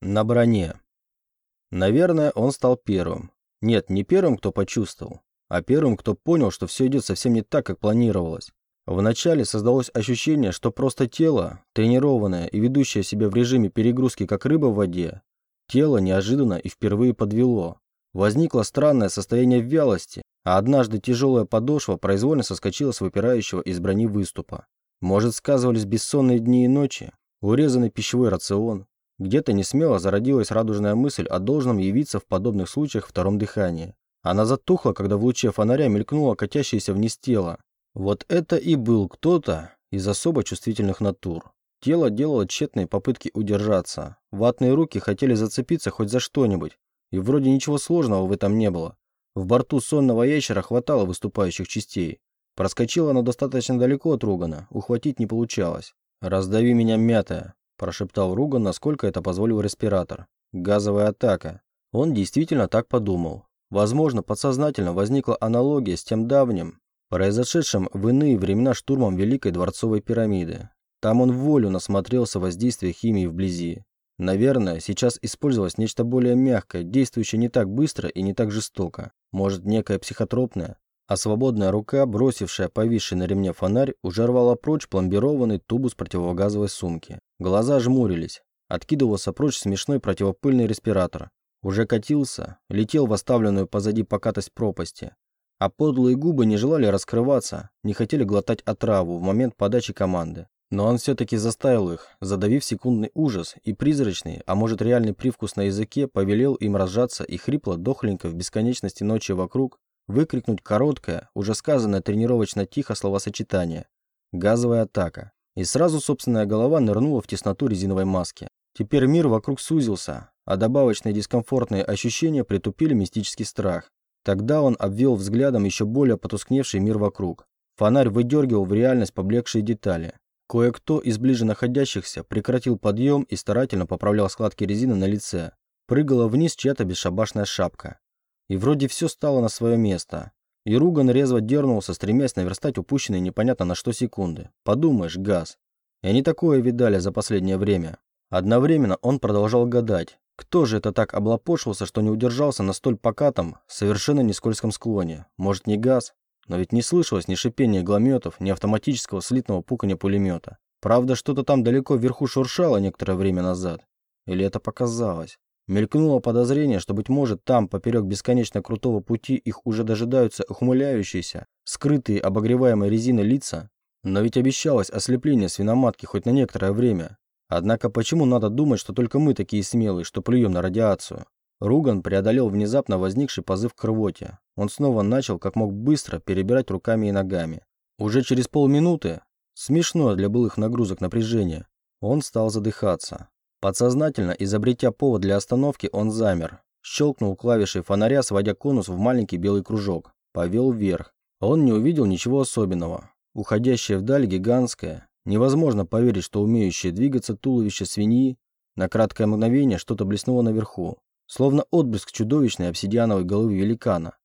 На броне. Наверное, он стал первым. Нет, не первым, кто почувствовал, а первым, кто понял, что все идет совсем не так, как планировалось. Вначале создалось ощущение, что просто тело, тренированное и ведущее себя в режиме перегрузки как рыба в воде, тело неожиданно и впервые подвело. Возникло странное состояние вялости, а однажды тяжелая подошва произвольно соскочила с выпирающего из брони выступа. Может, сказывались бессонные дни и ночи, урезанный пищевой рацион. Где-то несмело зародилась радужная мысль о должном явиться в подобных случаях втором дыхании. Она затухла, когда в луче фонаря мелькнуло катящееся вниз тело. Вот это и был кто-то из особо чувствительных натур. Тело делало тщетные попытки удержаться. Ватные руки хотели зацепиться хоть за что-нибудь. И вроде ничего сложного в этом не было. В борту сонного ящера хватало выступающих частей. Проскочила она достаточно далеко от Ругана, ухватить не получалось. «Раздави меня, мятая», – прошептал Руган, насколько это позволил респиратор. «Газовая атака». Он действительно так подумал. Возможно, подсознательно возникла аналогия с тем давним, произошедшим в иные времена штурмом Великой Дворцовой пирамиды. Там он в волю насмотрелся воздействия химии вблизи. Наверное, сейчас использовалось нечто более мягкое, действующее не так быстро и не так жестоко. Может, некое психотропное? А свободная рука, бросившая повисший на ремне фонарь, уже рвала прочь пломбированный тубус противогазовой сумки. Глаза жмурились. Откидывался прочь смешной противопыльный респиратор. Уже катился, летел в оставленную позади покатость пропасти. А подлые губы не желали раскрываться, не хотели глотать отраву в момент подачи команды. Но он все-таки заставил их, задавив секундный ужас и призрачный, а может реальный привкус на языке, повелел им разжаться и хрипло дохленько в бесконечности ночи вокруг выкрикнуть короткое, уже сказанное тренировочно тихо словосочетание «газовая атака». И сразу собственная голова нырнула в тесноту резиновой маски. Теперь мир вокруг сузился, а добавочные дискомфортные ощущения притупили мистический страх. Тогда он обвел взглядом еще более потускневший мир вокруг. Фонарь выдергивал в реальность поблекшие детали. Кое-кто из ближе находящихся прекратил подъем и старательно поправлял складки резины на лице. Прыгала вниз чья-то бесшабашная шапка. И вроде все стало на свое место. И Руган резво дернулся, стремясь наверстать упущенные непонятно на что секунды. Подумаешь, газ. И они такое видали за последнее время. Одновременно он продолжал гадать, кто же это так облапошился, что не удержался на столь покатом, совершенно не скользком склоне. Может, не газ? Но ведь не слышалось ни шипения глометов, ни автоматического слитного пукания пулемета. Правда, что-то там далеко вверху шуршало некоторое время назад. Или это показалось? Мелькнуло подозрение, что, быть может, там, поперек бесконечно крутого пути, их уже дожидаются ухмыляющиеся, скрытые обогреваемой резиной лица. Но ведь обещалось ослепление свиноматки хоть на некоторое время. Однако почему надо думать, что только мы такие смелые, что плюем на радиацию? Руган преодолел внезапно возникший позыв к рвоте. Он снова начал как мог быстро перебирать руками и ногами. Уже через полминуты, смешное для былых нагрузок напряжения, он стал задыхаться. Подсознательно, изобретя повод для остановки, он замер. Щелкнул клавишей фонаря, сводя конус в маленький белый кружок. Повел вверх. Он не увидел ничего особенного. Уходящее вдаль гигантское. Невозможно поверить, что умеющее двигаться туловище свиньи на краткое мгновение что-то блеснуло наверху словно отблеск чудовищной обсидиановой головы великана,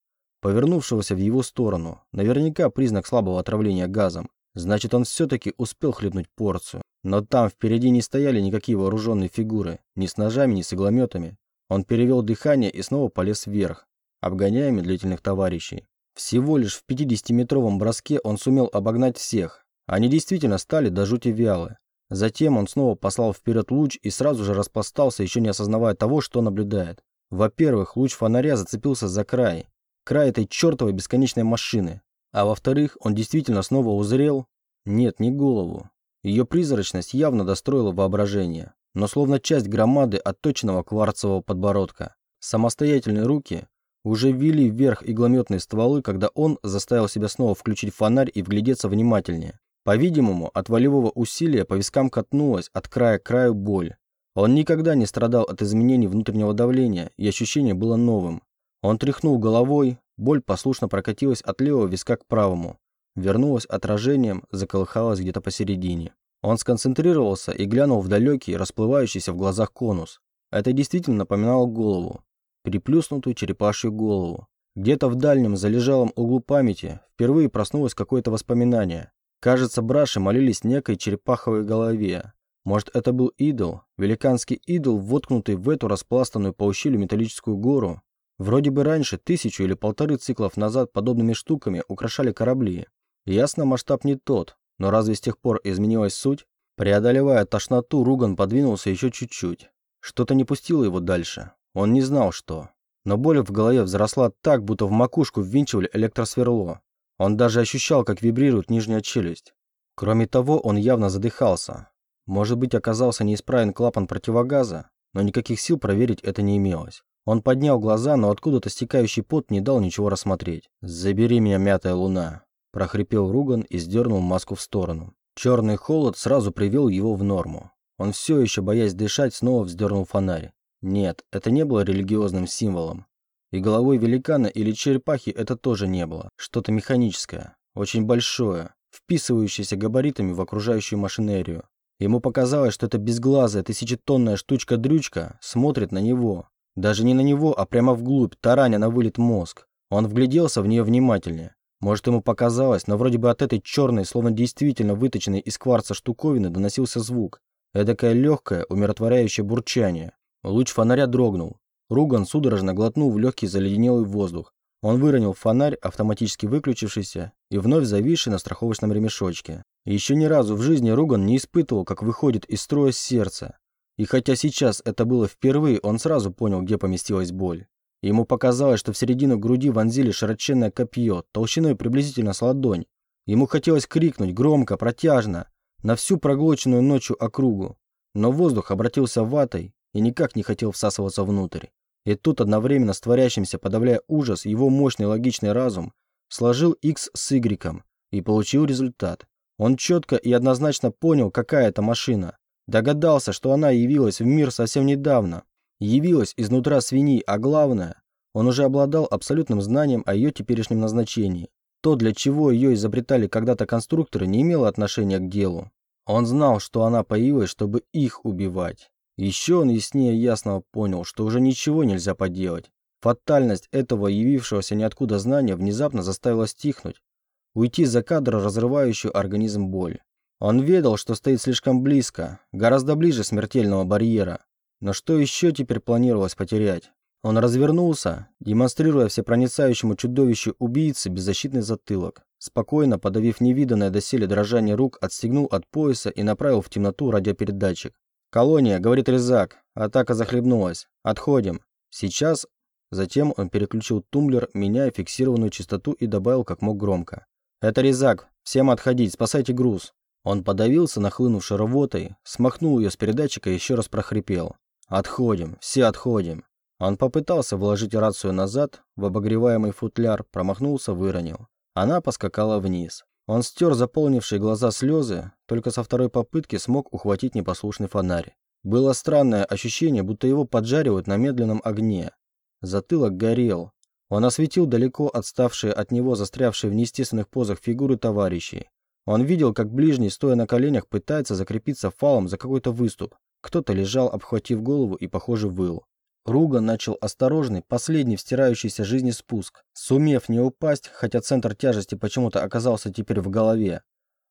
повернувшегося в его сторону, наверняка признак слабого отравления газом. Значит, он все-таки успел хлебнуть порцию. Но там впереди не стояли никакие вооруженные фигуры, ни с ножами, ни с иглометами. Он перевел дыхание и снова полез вверх, обгоняя медлительных товарищей. Всего лишь в 50-метровом броске он сумел обогнать всех. Они действительно стали до жути вялы. Затем он снова послал вперед луч и сразу же распластался, еще не осознавая того, что наблюдает. Во-первых, луч фонаря зацепился за край. Край этой чертовой бесконечной машины. А во-вторых, он действительно снова узрел... Нет, не голову. Ее призрачность явно достроила воображение. Но словно часть громады отточенного кварцевого подбородка. Самостоятельные руки уже ввели вверх иглометные стволы, когда он заставил себя снова включить фонарь и вглядеться внимательнее. По-видимому, от волевого усилия по вискам катнулась от края к краю боль. Он никогда не страдал от изменений внутреннего давления, и ощущение было новым. Он тряхнул головой, боль послушно прокатилась от левого виска к правому. Вернулась отражением, заколыхалась где-то посередине. Он сконцентрировался и глянул в далекий, расплывающийся в глазах конус. Это действительно напоминало голову. Приплюснутую черепашью голову. Где-то в дальнем залежалом углу памяти впервые проснулось какое-то воспоминание. Кажется, браши молились некой черепаховой голове. Может, это был идол, великанский идол, воткнутый в эту распластанную по ущелью металлическую гору? Вроде бы раньше, тысячу или полторы циклов назад, подобными штуками украшали корабли. Ясно, масштаб не тот, но разве с тех пор изменилась суть? Преодолевая тошноту, Руган подвинулся еще чуть-чуть. Что-то не пустило его дальше. Он не знал, что. Но боль в голове взросла так, будто в макушку ввинчивали электросверло. Он даже ощущал, как вибрирует нижняя челюсть. Кроме того, он явно задыхался. Может быть, оказался неисправен клапан противогаза, но никаких сил проверить это не имелось. Он поднял глаза, но откуда-то стекающий пот не дал ничего рассмотреть. «Забери меня, мятая луна!» – прохрипел Руган и сдернул маску в сторону. Черный холод сразу привел его в норму. Он все еще, боясь дышать, снова вздернул фонарь. Нет, это не было религиозным символом. И головой великана или черепахи это тоже не было. Что-то механическое, очень большое, вписывающееся габаритами в окружающую машинерию. Ему показалось, что эта безглазая тысячетонная штучка-дрючка смотрит на него. Даже не на него, а прямо вглубь, тараня на вылет мозг. Он вгляделся в нее внимательнее. Может, ему показалось, но вроде бы от этой черной, словно действительно выточенной из кварца штуковины доносился звук. Эдакое легкое, умиротворяющее бурчание. Луч фонаря дрогнул. Руган судорожно глотнул в легкий заледенелый воздух. Он выронил фонарь, автоматически выключившийся, и вновь зависший на страховочном ремешочке. еще ни разу в жизни Руган не испытывал, как выходит из строя сердце. И хотя сейчас это было впервые, он сразу понял, где поместилась боль. Ему показалось, что в середину груди вонзили широченное копье, толщиной приблизительно с ладонь. Ему хотелось крикнуть громко, протяжно, на всю проглоченную ночью округу. Но воздух обратился ватой и никак не хотел всасываться внутрь. И тут одновременно с творящимся, подавляя ужас, его мощный логичный разум сложил X с Y и получил результат. Он четко и однозначно понял, какая это машина. Догадался, что она явилась в мир совсем недавно, явилась изнутра свиньи, а главное, он уже обладал абсолютным знанием о ее теперешнем назначении. То, для чего ее изобретали когда-то конструкторы, не имело отношения к делу. Он знал, что она появилась, чтобы их убивать. Еще он яснее ясного понял, что уже ничего нельзя поделать. Фатальность этого явившегося ниоткуда знания внезапно заставила стихнуть, уйти за кадр, разрывающую организм боль. Он ведал, что стоит слишком близко, гораздо ближе смертельного барьера, но что еще теперь планировалось потерять? Он развернулся, демонстрируя всепроницающему чудовищу убийцы беззащитный затылок. Спокойно, подавив невиданное доселе дрожание рук, отстегнул от пояса и направил в темноту радиопередатчик. «Колония», — говорит Резак. Атака захлебнулась. «Отходим». «Сейчас...» Затем он переключил тумблер, меняя фиксированную частоту и добавил как мог громко. «Это Резак. Всем отходить. Спасайте груз». Он подавился, нахлынувшей рвотой, смахнул ее с передатчика и еще раз прохрипел. «Отходим, все отходим». Он попытался вложить рацию назад, в обогреваемый футляр, промахнулся, выронил. Она поскакала вниз. Он стер заполнившие глаза слезы, только со второй попытки смог ухватить непослушный фонарь. Было странное ощущение, будто его поджаривают на медленном огне. Затылок горел. Он осветил далеко отставшие от него застрявшие в неестественных позах фигуры товарищей. Он видел, как ближний, стоя на коленях, пытается закрепиться фалом за какой-то выступ. Кто-то лежал, обхватив голову и, похоже, выл. Руга начал осторожный, последний в стирающейся жизни спуск. Сумев не упасть, хотя центр тяжести почему-то оказался теперь в голове,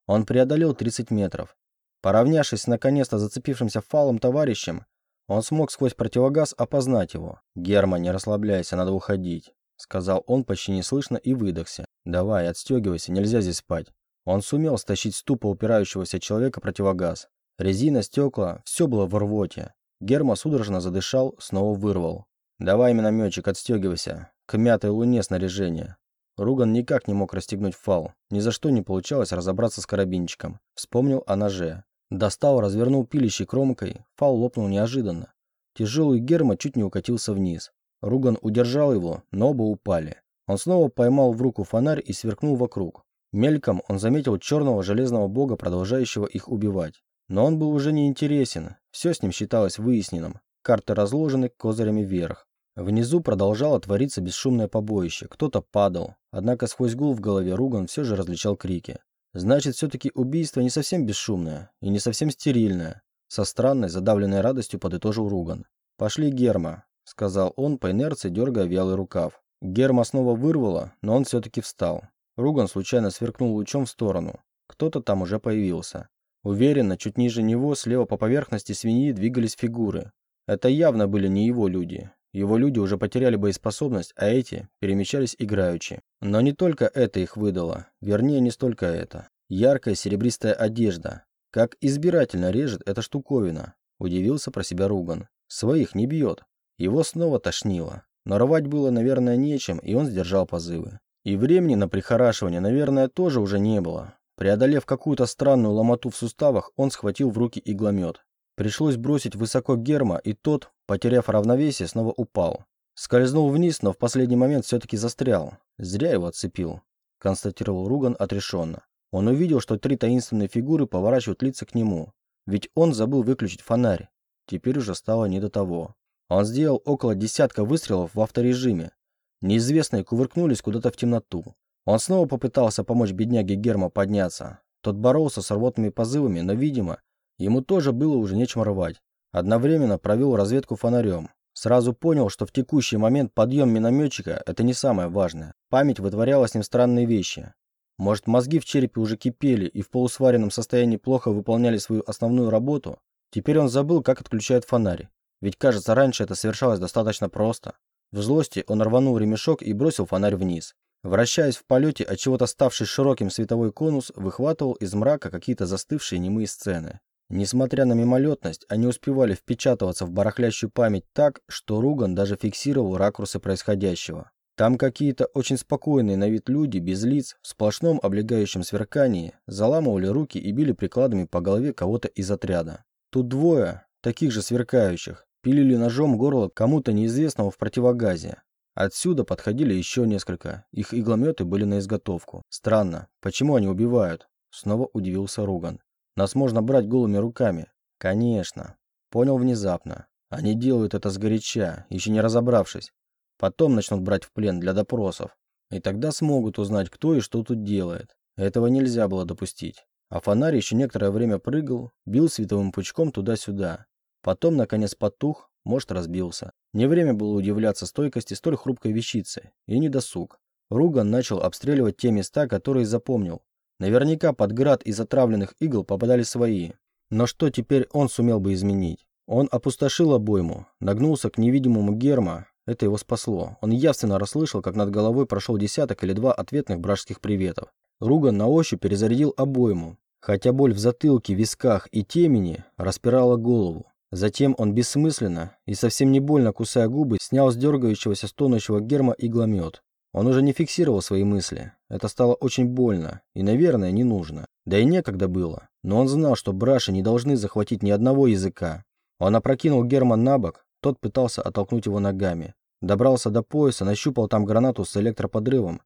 он преодолел 30 метров. Поравнявшись с наконец-то зацепившимся фалом товарищем, он смог сквозь противогаз опознать его. «Герман, не расслабляйся, надо уходить», — сказал он почти неслышно и выдохся. «Давай, отстегивайся, нельзя здесь спать». Он сумел стащить с тупо упирающегося человека противогаз. Резина, стекла, все было в рвоте. Герма судорожно задышал, снова вырвал. «Давай, минометчик, отстегивайся. К мятой луне снаряжение». Руган никак не мог расстегнуть фал. Ни за что не получалось разобраться с карабинчиком. Вспомнил о ноже. Достал, развернул пилищей кромкой. Фал лопнул неожиданно. Тяжелый Герма чуть не укатился вниз. Руган удержал его, но оба упали. Он снова поймал в руку фонарь и сверкнул вокруг. Мельком он заметил черного железного бога, продолжающего их убивать. Но он был уже не интересен. Все с ним считалось выясненным. Карты разложены козырями вверх. Внизу продолжало твориться бесшумное побоище. Кто-то падал. Однако сквозь гул в голове Руган все же различал крики. Значит, все-таки убийство не совсем бесшумное и не совсем стерильное. Со странной, задавленной радостью подытожил Руган. «Пошли, Герма», — сказал он, по инерции дергая вялый рукав. Герма снова вырвала, но он все-таки встал. Руган случайно сверкнул лучом в сторону. Кто-то там уже появился. Уверенно, чуть ниже него, слева по поверхности свиньи двигались фигуры. Это явно были не его люди. Его люди уже потеряли боеспособность, а эти перемещались играючи. Но не только это их выдало. Вернее, не столько это. Яркая серебристая одежда. Как избирательно режет эта штуковина. Удивился про себя Руган. Своих не бьет. Его снова тошнило. Но рвать было, наверное, нечем, и он сдержал позывы. И времени на прихорашивание, наверное, тоже уже не было. Преодолев какую-то странную ломоту в суставах, он схватил в руки игломет. Пришлось бросить высоко Герма, и тот, потеряв равновесие, снова упал. Скользнул вниз, но в последний момент все-таки застрял. Зря его отцепил, констатировал Руган отрешенно. Он увидел, что три таинственные фигуры поворачивают лица к нему. Ведь он забыл выключить фонарь. Теперь уже стало не до того. Он сделал около десятка выстрелов в авторежиме. Неизвестные кувыркнулись куда-то в темноту. Он снова попытался помочь бедняге Герма подняться. Тот боролся с рвотными позывами, но, видимо, ему тоже было уже нечем рвать. Одновременно провел разведку фонарем. Сразу понял, что в текущий момент подъем минометчика – это не самое важное. Память вытворяла с ним странные вещи. Может, мозги в черепе уже кипели и в полусваренном состоянии плохо выполняли свою основную работу? Теперь он забыл, как отключают фонарь. Ведь, кажется, раньше это совершалось достаточно просто. В злости он рванул ремешок и бросил фонарь вниз. Вращаясь в полете, от чего-то ставший широким световой конус выхватывал из мрака какие-то застывшие немые сцены. Несмотря на мимолетность, они успевали впечатываться в барахлящую память так, что Руган даже фиксировал ракурсы происходящего. Там какие-то очень спокойные на вид люди, без лиц, в сплошном облегающем сверкании, заламывали руки и били прикладами по голове кого-то из отряда. Тут двое, таких же сверкающих, пилили ножом горло кому-то неизвестному в противогазе. Отсюда подходили еще несколько. Их иглометы были на изготовку. Странно, почему они убивают? Снова удивился Руган. Нас можно брать голыми руками. Конечно. Понял внезапно. Они делают это сгоряча, еще не разобравшись. Потом начнут брать в плен для допросов. И тогда смогут узнать, кто и что тут делает. Этого нельзя было допустить. А фонарь еще некоторое время прыгал, бил световым пучком туда-сюда. Потом, наконец, потух, может, разбился. Не время было удивляться стойкости столь хрупкой вещицы. И не досуг. Руган начал обстреливать те места, которые запомнил. Наверняка под град из отравленных игл попадали свои. Но что теперь он сумел бы изменить? Он опустошил обойму, нагнулся к невидимому Герма. Это его спасло. Он явственно расслышал, как над головой прошел десяток или два ответных бражских приветов. Руган на ощупь перезарядил обойму, хотя боль в затылке, висках и темени распирала голову. Затем он бессмысленно и совсем не больно кусая губы, снял с дергающегося стонущего герма игломет. Он уже не фиксировал свои мысли. Это стало очень больно и, наверное, не нужно. Да и некогда было. Но он знал, что браши не должны захватить ни одного языка. Он опрокинул герма на бок, тот пытался оттолкнуть его ногами. Добрался до пояса, нащупал там гранату с электроподрывом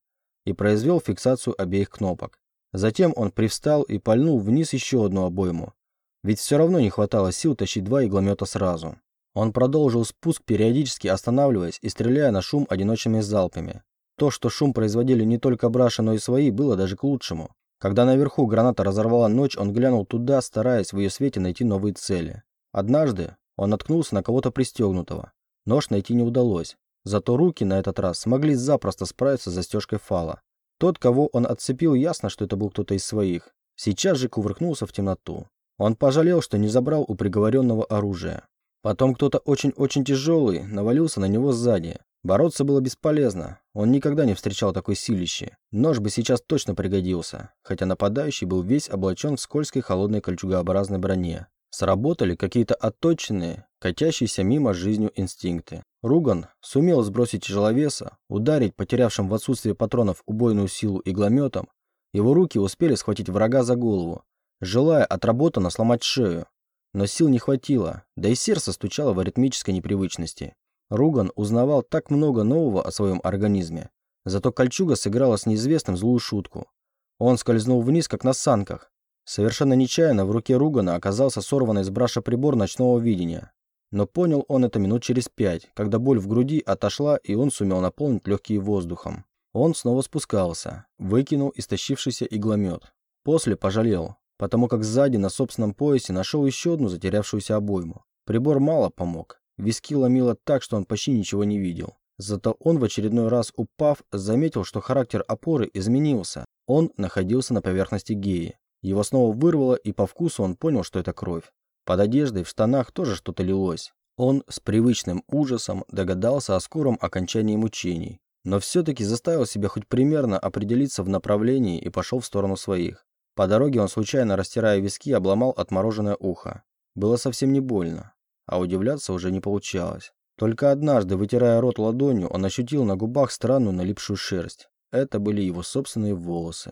и произвел фиксацию обеих кнопок. Затем он привстал и пальнул вниз еще одну обойму, ведь все равно не хватало сил тащить два игломета сразу. Он продолжил спуск, периодически останавливаясь и стреляя на шум одиночными залпами. То, что шум производили не только браши, но и свои, было даже к лучшему. Когда наверху граната разорвала ночь, он глянул туда, стараясь в ее свете найти новые цели. Однажды он наткнулся на кого-то пристегнутого. Нож найти не удалось. Зато руки на этот раз смогли запросто справиться с застежкой фала. Тот, кого он отцепил, ясно, что это был кто-то из своих. Сейчас же кувыркнулся в темноту. Он пожалел, что не забрал у приговоренного оружие. Потом кто-то очень-очень тяжелый навалился на него сзади. Бороться было бесполезно. Он никогда не встречал такой силищи. Нож бы сейчас точно пригодился, хотя нападающий был весь облачен в скользкой холодной кольчугообразной броне. Сработали какие-то отточенные, катящиеся мимо жизнью инстинкты. Руган сумел сбросить тяжеловеса, ударить потерявшим в отсутствие патронов убойную силу иглометом. Его руки успели схватить врага за голову, желая отработанно сломать шею. Но сил не хватило, да и сердце стучало в аритмической непривычности. Руган узнавал так много нового о своем организме. Зато кольчуга сыграла с неизвестным злую шутку. Он скользнул вниз, как на санках. Совершенно нечаянно в руке Ругана оказался сорванный с браша прибор ночного видения. Но понял он это минут через пять, когда боль в груди отошла, и он сумел наполнить легкие воздухом. Он снова спускался, выкинул истощившийся игломет. После пожалел, потому как сзади на собственном поясе нашел еще одну затерявшуюся обойму. Прибор мало помог. Виски ломило так, что он почти ничего не видел. Зато он в очередной раз упав, заметил, что характер опоры изменился. Он находился на поверхности геи. Его снова вырвало, и по вкусу он понял, что это кровь. Под одеждой, в штанах тоже что-то лилось. Он с привычным ужасом догадался о скором окончании мучений, но все-таки заставил себя хоть примерно определиться в направлении и пошел в сторону своих. По дороге он, случайно растирая виски, обломал отмороженное ухо. Было совсем не больно, а удивляться уже не получалось. Только однажды, вытирая рот ладонью, он ощутил на губах странную налипшую шерсть. Это были его собственные волосы.